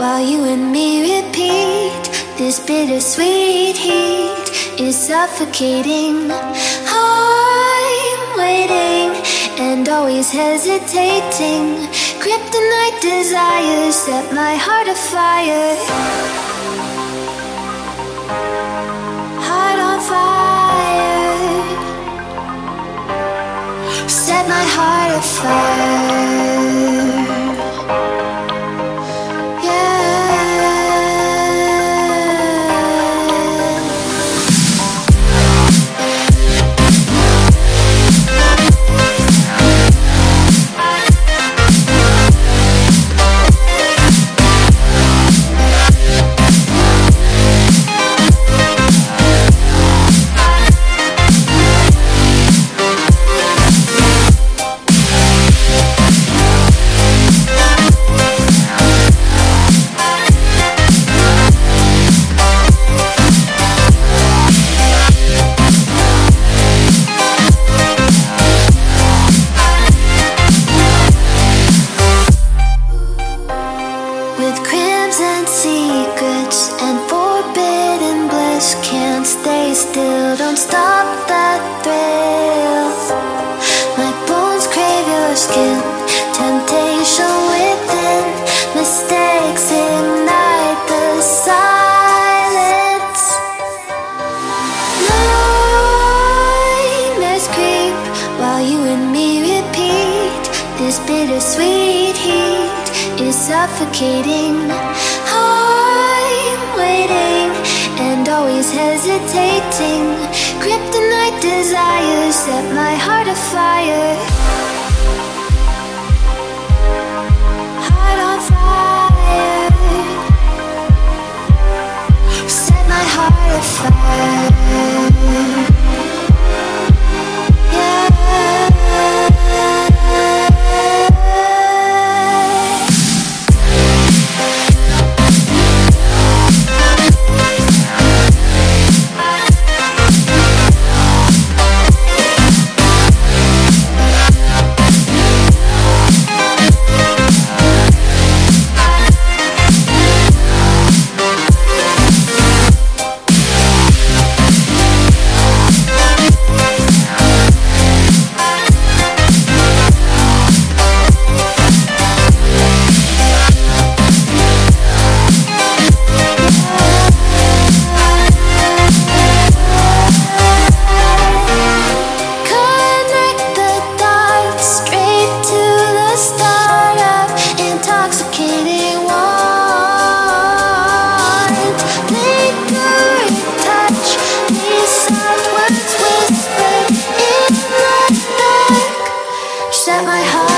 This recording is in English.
while you and me repeat. This bittersweet heat is suffocating. I'm waiting and always hesitating. Kryptonite desires set my heart afire. Heart on fire. Set my heart afire. Skin, temptation within, mistakes ignite the silence. Nightmares creep while you and me repeat. This bittersweet heat is suffocating. I'm waiting and always hesitating. Kryptonite desires set my heart afire. set my heart.